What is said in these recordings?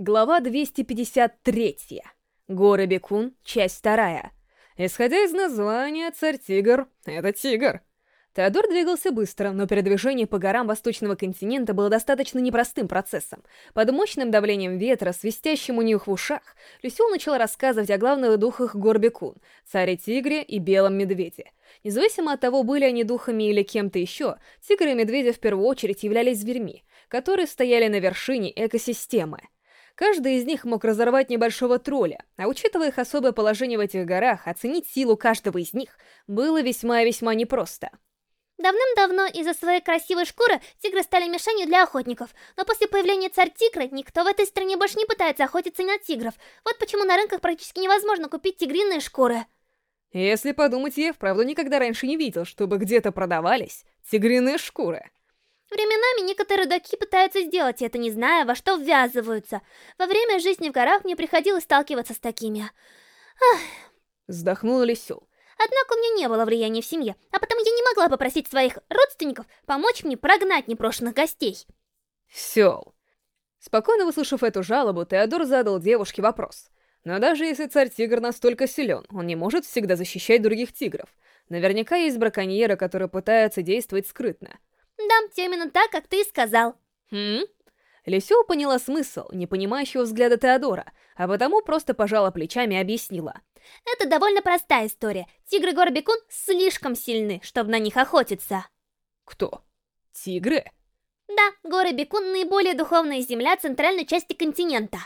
Глава 253. Горы Бекун, часть вторая. Исходя из названия, царь-тигр — это тигр. Теодор двигался быстро, но передвижение по горам восточного континента было достаточно непростым процессом. Под мощным давлением ветра, свистящим у них в ушах, Люсил начал рассказывать о главных духах гор Бекун — царе-тигре и белом медведе. Независимо от того, были они духами или кем-то еще, тигры и медведи в первую очередь являлись зверьми, которые стояли на вершине экосистемы — Каждый из них мог разорвать небольшого тролля, а учитывая их особое положение в этих горах, оценить силу каждого из них было весьма и весьма непросто. Давным-давно из-за своей красивой шкуры тигры стали мишенью для охотников, но после появления царь-тигра никто в этой стране больше не пытается охотиться на тигров. Вот почему на рынках практически невозможно купить тигриные шкуры. Если подумать, я вправду никогда раньше не видел, чтобы где-то продавались тигриные шкуры. Временами некоторые доки пытаются сделать это, не зная, во что ввязываются. Во время жизни в горах мне приходилось сталкиваться с такими. Ах. Вздохнула Лисю. Однако у меня не было влияния в семье, а потому я не могла попросить своих родственников помочь мне прогнать непрошенных гостей. Сел. Спокойно выслушав эту жалобу, Теодор задал девушке вопрос. Но даже если царь-тигр настолько силен, он не может всегда защищать других тигров. Наверняка есть браконьеры, которые пытаются действовать скрытно. Да, именно так, как ты и сказал. Хм? Лисю поняла смысл непонимающего взгляда Теодора, а потому просто пожала плечами и объяснила. Это довольно простая история. Тигры Горбикун слишком сильны, чтобы на них охотиться. Кто? Тигры? Да, горы Бекун — наиболее духовная земля центральной части континента.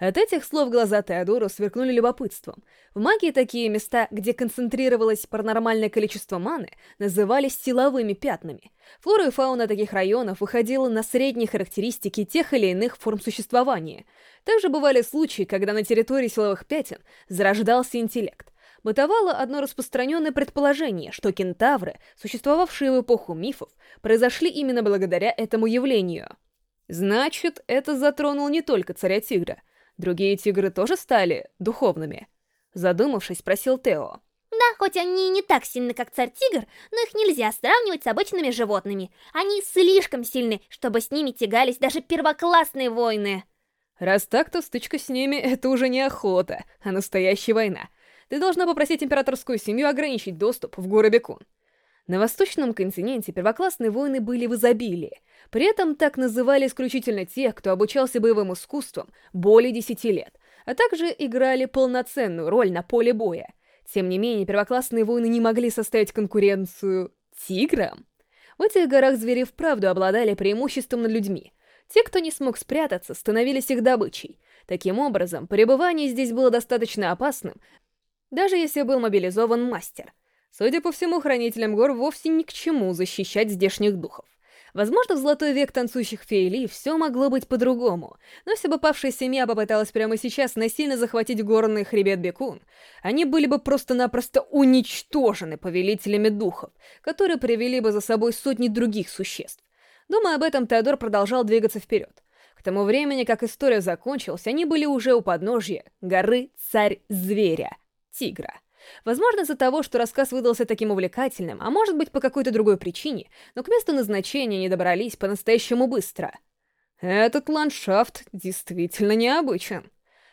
От этих слов глаза Теодору сверкнули любопытством. В магии такие места, где концентрировалось паранормальное количество маны, назывались силовыми пятнами. Флора и фауна таких районов выходила на средние характеристики тех или иных форм существования. Также бывали случаи, когда на территории силовых пятен зарождался интеллект. Бытовало одно распространенное предположение, что кентавры, существовавшие в эпоху мифов, произошли именно благодаря этому явлению. Значит, это затронуло не только царя-тигра — Другие тигры тоже стали духовными? Задумавшись, спросил Тео. Да, хоть они не так сильны, как царь-тигр, но их нельзя сравнивать с обычными животными. Они слишком сильны, чтобы с ними тягались даже первоклассные воины. Раз так, то стычка с ними — это уже не охота, а настоящая война. Ты должна попросить императорскую семью ограничить доступ в горы Бекун. На восточном континенте первоклассные воины были в изобилии, при этом так называли исключительно тех, кто обучался боевым искусствам более 10 лет, а также играли полноценную роль на поле боя. Тем не менее, первоклассные воины не могли составить конкуренцию тиграм. В этих горах звери вправду обладали преимуществом над людьми. Те, кто не смог спрятаться, становились их добычей. Таким образом, пребывание здесь было достаточно опасным, даже если был мобилизован мастер. Судя по всему, хранителям гор вовсе ни к чему защищать здешних духов. Возможно, в золотой век танцующих фейли все могло быть по-другому, но если бы павшая семья попыталась прямо сейчас насильно захватить горный хребет Бекун, они были бы просто-напросто уничтожены повелителями духов, которые привели бы за собой сотни других существ. Думая об этом, Теодор продолжал двигаться вперед. К тому времени, как история закончилась, они были уже у подножья горы Царь-Зверя, Тигра. Возможно, из-за того, что рассказ выдался таким увлекательным, а может быть по какой-то другой причине, но к месту назначения не добрались по-настоящему быстро. Этот ландшафт действительно необычен.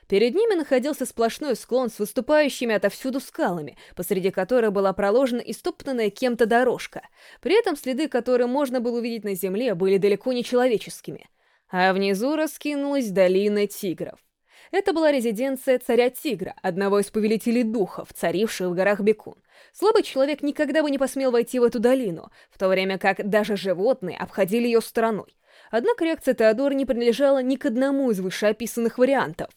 Перед ними находился сплошной склон с выступающими отовсюду скалами, посреди которых была проложена и стоптанная кем-то дорожка. При этом следы, которые можно было увидеть на земле, были далеко не человеческими. А внизу раскинулась долина тигров. Это была резиденция царя Тигра, одного из повелителей духов, царивших в горах Бекун. Слабый человек никогда бы не посмел войти в эту долину, в то время как даже животные обходили ее стороной. Однако реакция Теодора не принадлежала ни к одному из вышеописанных вариантов.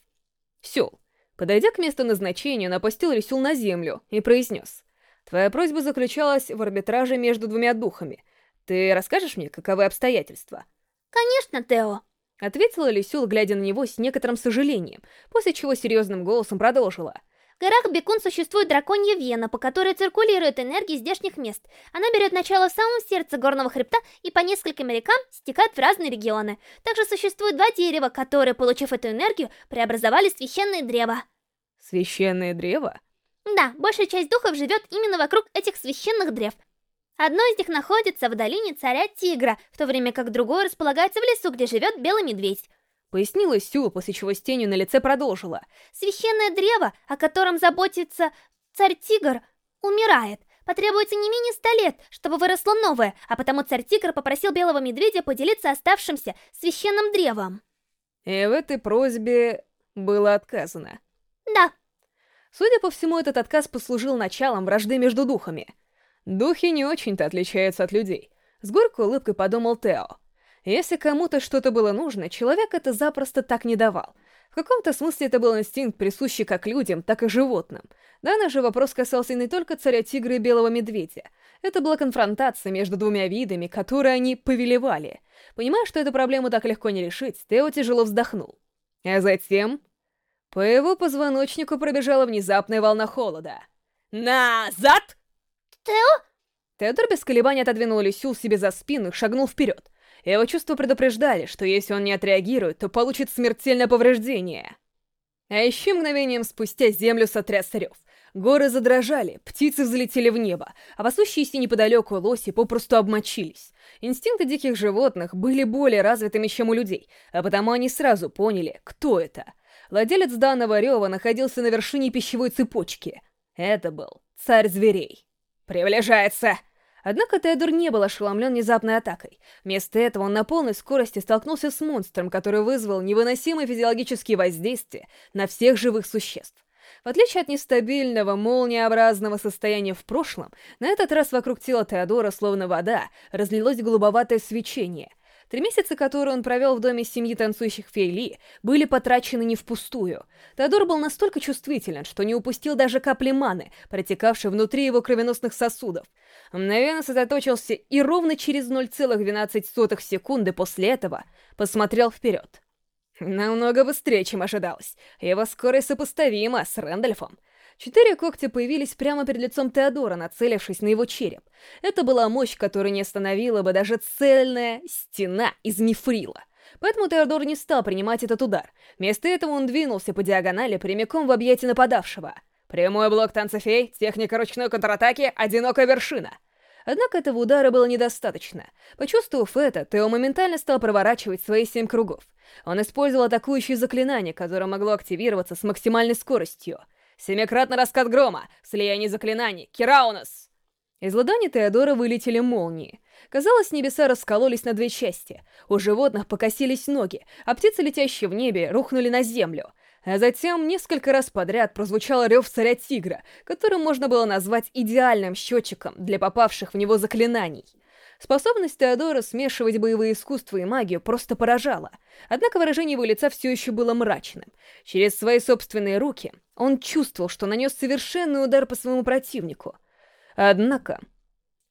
Сел, подойдя к месту назначения, напустил Ресюл на землю и произнес. «Твоя просьба заключалась в арбитраже между двумя духами. Ты расскажешь мне, каковы обстоятельства?» «Конечно, Тео», Ответила Люсюл, глядя на него с некоторым сожалением, после чего серьезным голосом продолжила. В горах Бекун существует драконья вена, по которой циркулирует энергия здешних мест. Она берет начало в самом сердце горного хребта и по нескольким рекам стекает в разные регионы. Также существует два дерева, которые, получив эту энергию, преобразовали священные древа. Священные древа? Да, большая часть духов живет именно вокруг этих священных древ. Одно из них находится в долине царя Тигра, в то время как другое располагается в лесу, где живет белый медведь. Пояснила Сю, после чего с тенью на лице продолжила. Священное древо, о котором заботится царь-тигр, умирает. Потребуется не менее ста лет, чтобы выросло новое, а потому царь-тигр попросил белого медведя поделиться оставшимся священным древом. И в этой просьбе было отказано. Да. Судя по всему, этот отказ послужил началом вражды между духами. Духи не очень-то отличаются от людей. С горькой улыбкой подумал Тео. Если кому-то что-то было нужно, человек это запросто так не давал. В каком-то смысле это был инстинкт, присущий как людям, так и животным. Данный же вопрос касался не только царя тигра и белого медведя. Это была конфронтация между двумя видами, которые они повелевали. Понимая, что эту проблему так легко не решить, Тео тяжело вздохнул. А затем... По его позвоночнику пробежала внезапная волна холода. «Назад!» «Тео?» Теодор без колебаний отодвинул Люсюл себе за спину и шагнул вперед. Его чувства предупреждали, что если он не отреагирует, то получит смертельное повреждение. А еще мгновением спустя землю сотряс рев. Горы задрожали, птицы взлетели в небо, а пасущиеся неподалеку лоси попросту обмочились. Инстинкты диких животных были более развитыми, чем у людей, а потому они сразу поняли, кто это. Владелец данного рева находился на вершине пищевой цепочки. Это был царь зверей. «Приближается!» Однако Теодор не был ошеломлен внезапной атакой. Вместо этого он на полной скорости столкнулся с монстром, который вызвал невыносимые физиологические воздействия на всех живых существ. В отличие от нестабильного, молниеобразного состояния в прошлом, на этот раз вокруг тела Теодора, словно вода, разлилось голубоватое свечение, Три месяца, которые он провел в доме семьи танцующих фейли, были потрачены не впустую. Теодор был настолько чувствителен, что не упустил даже капли маны, протекавшей внутри его кровеносных сосудов. Мгновенно сосредоточился и ровно через 0,12 секунды после этого посмотрел вперед. Намного быстрее, чем ожидалось. Его скорость сопоставима с Рэндальфом. Четыре когтя появились прямо перед лицом Теодора, нацелившись на его череп. Это была мощь, которую не остановила бы даже цельная стена из мифрила. Поэтому Теодор не стал принимать этот удар. Вместо этого он двинулся по диагонали прямиком в объятие нападавшего. Прямой блок танцефей, техника ручной контратаки, одинокая вершина. Однако этого удара было недостаточно. Почувствовав это, Тео моментально стал проворачивать свои семь кругов. Он использовал атакующее заклинание, которое могло активироваться с максимальной скоростью — Семикратный раскат грома, слияние заклинаний, Кираунас!» Из ладони Теодора вылетели молнии. Казалось, небеса раскололись на две части. У животных покосились ноги, а птицы, летящие в небе, рухнули на землю. А затем несколько раз подряд прозвучал рев царя-тигра, которым можно было назвать идеальным счетчиком для попавших в него заклинаний. Способность Теодора смешивать боевые искусства и магию просто поражала. Однако выражение его лица все еще было мрачным. Через свои собственные руки он чувствовал, что нанес совершенный удар по своему противнику. Однако,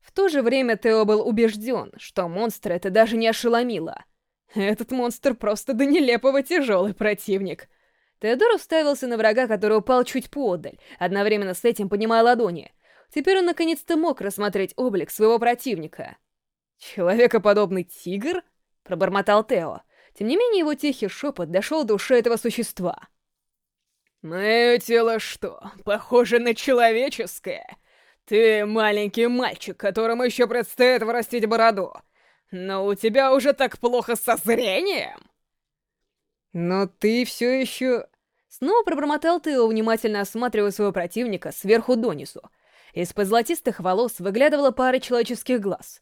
в то же время Тео был убежден, что монстра это даже не ошеломило. Этот монстр просто до нелепого тяжелый противник. Теодор уставился на врага, который упал чуть поодаль, одновременно с этим поднимая ладони. Теперь он наконец-то мог рассмотреть облик своего противника. «Человекоподобный тигр?» — пробормотал Тео. Тем не менее, его тихий шепот дошел до уши этого существа. «Мое тело что, похоже на человеческое? Ты маленький мальчик, которому еще предстоит вырастить бороду. Но у тебя уже так плохо со зрением?» «Но ты все еще...» Снова пробормотал Тео, внимательно осматривая своего противника сверху донизу. Из-под золотистых волос выглядывала пара человеческих глаз,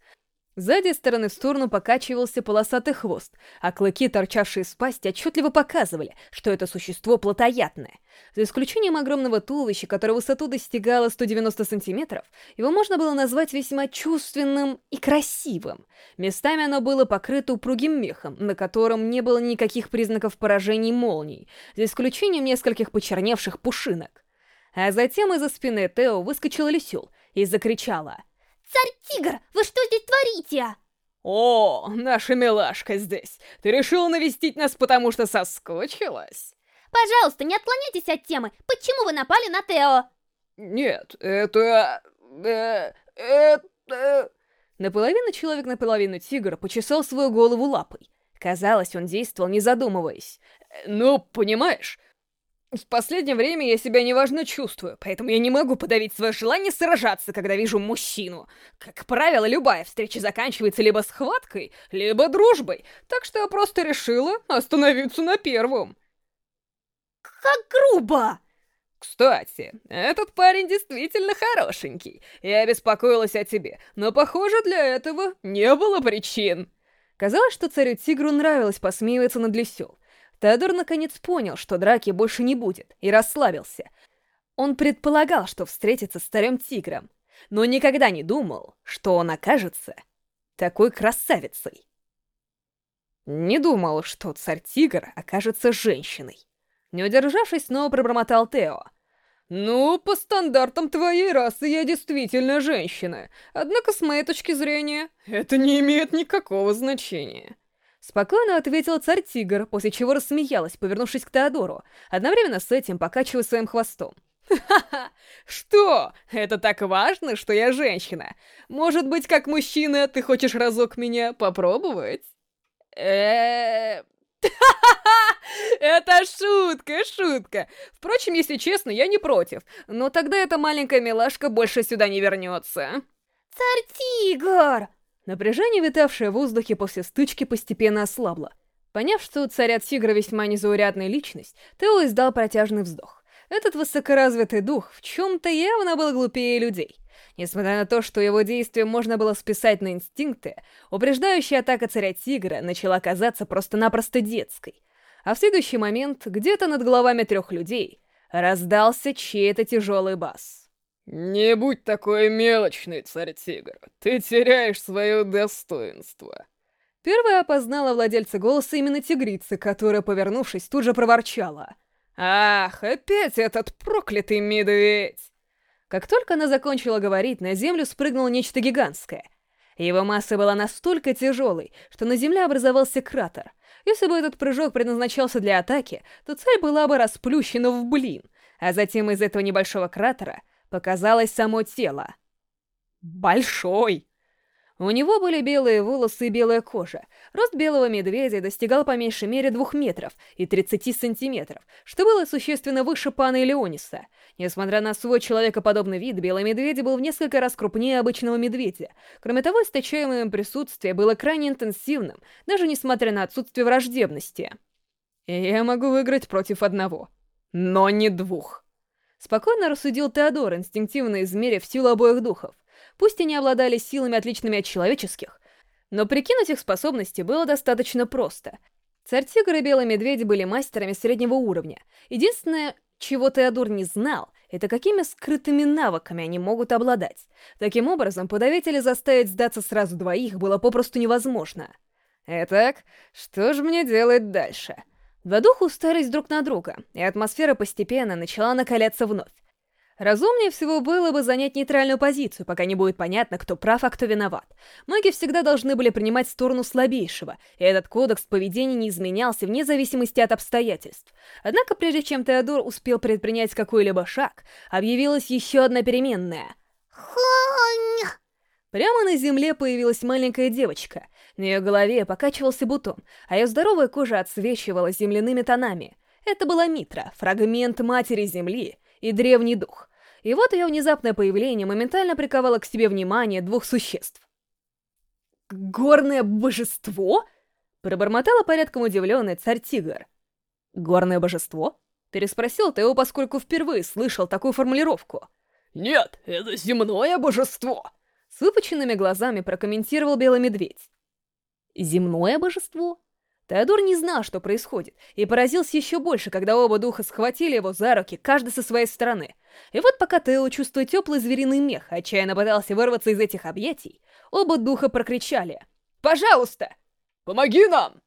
Сзади стороны в сторону покачивался полосатый хвост, а клыки, торчавшие из пасти, отчетливо показывали, что это существо плотоядное. За исключением огромного туловища, которое высоту достигало 190 сантиметров, его можно было назвать весьма чувственным и красивым. Местами оно было покрыто упругим мехом, на котором не было никаких признаков поражений молний, за исключением нескольких почерневших пушинок. А затем из-за спины Тео выскочила Люсюл и закричала — Царь-тигр, вы что здесь творите? О, наша милашка здесь. Ты решила навестить нас, потому что соскучилась? Пожалуйста, не отклоняйтесь от темы. Почему вы напали на Тео? Нет, это... Э, это... Наполовину человек, наполовину тигр почесал свою голову лапой. Казалось, он действовал, не задумываясь. Ну, понимаешь, В последнее время я себя неважно чувствую, поэтому я не могу подавить свое желание сражаться, когда вижу мужчину. Как правило, любая встреча заканчивается либо схваткой, либо дружбой, так что я просто решила остановиться на первом. Как грубо! Кстати, этот парень действительно хорошенький. Я беспокоилась о тебе, но, похоже, для этого не было причин. Казалось, что царю-тигру нравилось посмеиваться над Лисел. Теодор наконец понял, что драки больше не будет, и расслабился. Он предполагал, что встретится с царем-тигром, но никогда не думал, что он окажется такой красавицей. Не думал, что царь-тигр окажется женщиной. Не удержавшись, снова пробормотал Тео. «Ну, по стандартам твоей расы я действительно женщина, однако с моей точки зрения это не имеет никакого значения». Спокойно ответил царь-тигр, после чего рассмеялась, повернувшись к Теодору, одновременно с этим покачивая своим хвостом. «Ха-ха! Что? Это так важно, что я женщина? Может быть, как мужчина, ты хочешь разок меня попробовать?» э Это шутка, шутка. Впрочем, если честно, я не против. Но тогда эта маленькая милашка больше сюда не вернется. Царь-тигр! Напряжение, витавшее в воздухе после стычки, постепенно ослабло. Поняв, что у царя-тигра весьма незаурядная личность, Тео издал протяжный вздох. Этот высокоразвитый дух в чем-то явно был глупее людей. Несмотря на то, что его действия можно было списать на инстинкты, упреждающая атака царя-тигра начала казаться просто-напросто детской. А в следующий момент, где-то над головами трех людей, раздался чей-то тяжелый бас. «Не будь такой мелочный, царь-тигр. Ты теряешь свое достоинство». Первая опознала владельца голоса именно тигрицы, которая, повернувшись, тут же проворчала. «Ах, опять этот проклятый медведь!» Как только она закончила говорить, на землю спрыгнуло нечто гигантское. Его масса была настолько тяжелой, что на земле образовался кратер. Если бы этот прыжок предназначался для атаки, то цель была бы расплющена в блин, а затем из этого небольшого кратера показалось само тело. Большой! У него были белые волосы и белая кожа. Рост белого медведя достигал по меньшей мере двух метров и 30 сантиметров, что было существенно выше пана Элеониса. Несмотря на свой человекоподобный вид, белый медведь был в несколько раз крупнее обычного медведя. Кроме того, источаемое им присутствие было крайне интенсивным, даже несмотря на отсутствие враждебности. Я могу выиграть против одного, но не двух. Спокойно рассудил Теодор, инстинктивно измерив силу обоих духов. Пусть они обладали силами, отличными от человеческих, но прикинуть их способности было достаточно просто. Царь-тигр и белый медведь были мастерами среднего уровня. Единственное, чего Теодор не знал, это какими скрытыми навыками они могут обладать. Таким образом, подавить или заставить сдаться сразу двоих было попросту невозможно. Итак, что же мне делать дальше? Два духа уставились друг на друга, и атмосфера постепенно начала накаляться вновь. Разумнее всего было бы занять нейтральную позицию, пока не будет понятно, кто прав, а кто виноват. Маги всегда должны были принимать сторону слабейшего, и этот кодекс поведения не изменялся вне зависимости от обстоятельств. Однако прежде чем Теодор успел предпринять какой-либо шаг, объявилась еще одна переменная. Хонь! Прямо на земле появилась маленькая девочка. На ее голове покачивался бутон, а ее здоровая кожа отсвечивала земляными тонами. Это была Митра, фрагмент Матери Земли и Древний Дух. И вот ее внезапное появление моментально приковало к себе внимание двух существ. «Горное божество?» — пробормотала порядком удивленный царь-тигр. «Горное божество?» — переспросил Тео, поскольку впервые слышал такую формулировку. «Нет, это земное божество!» С выпученными глазами прокомментировал Белый Медведь. «Земное божество?» Теодор не знал, что происходит, и поразился еще больше, когда оба духа схватили его за руки, каждый со своей стороны. И вот пока Тео, чувствуя теплый звериный мех, отчаянно пытался вырваться из этих объятий, оба духа прокричали «Пожалуйста! Помоги нам!»